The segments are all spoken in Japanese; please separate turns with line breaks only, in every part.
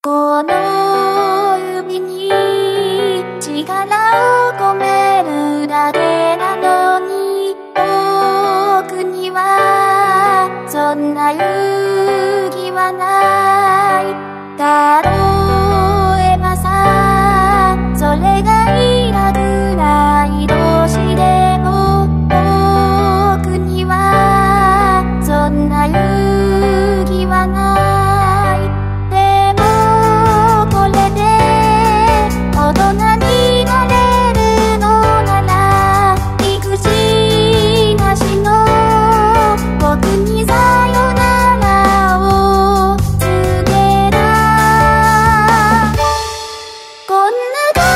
この海に力を込めるだけなのに僕にはそんな勇気はない。the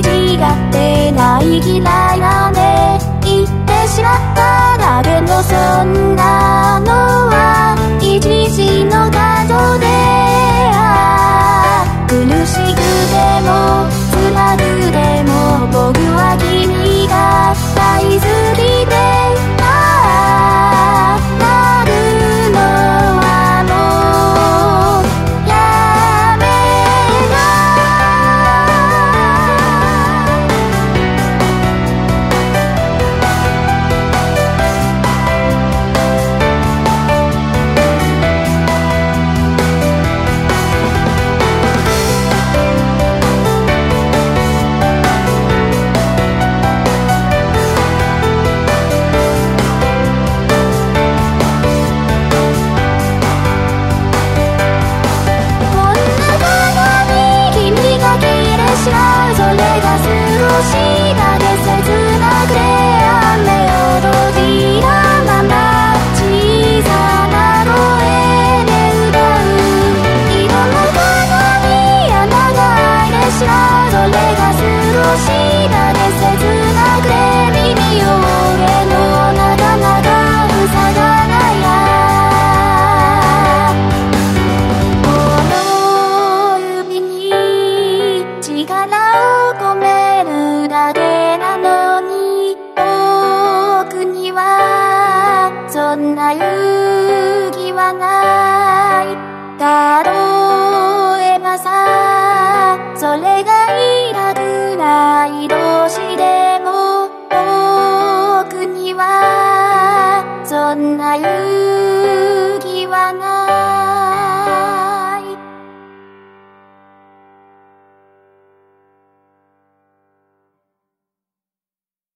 違ってない嫌いなね言ってしまっただけのそんなの。それが少しだです勇気はないだろうえばさそれがいい。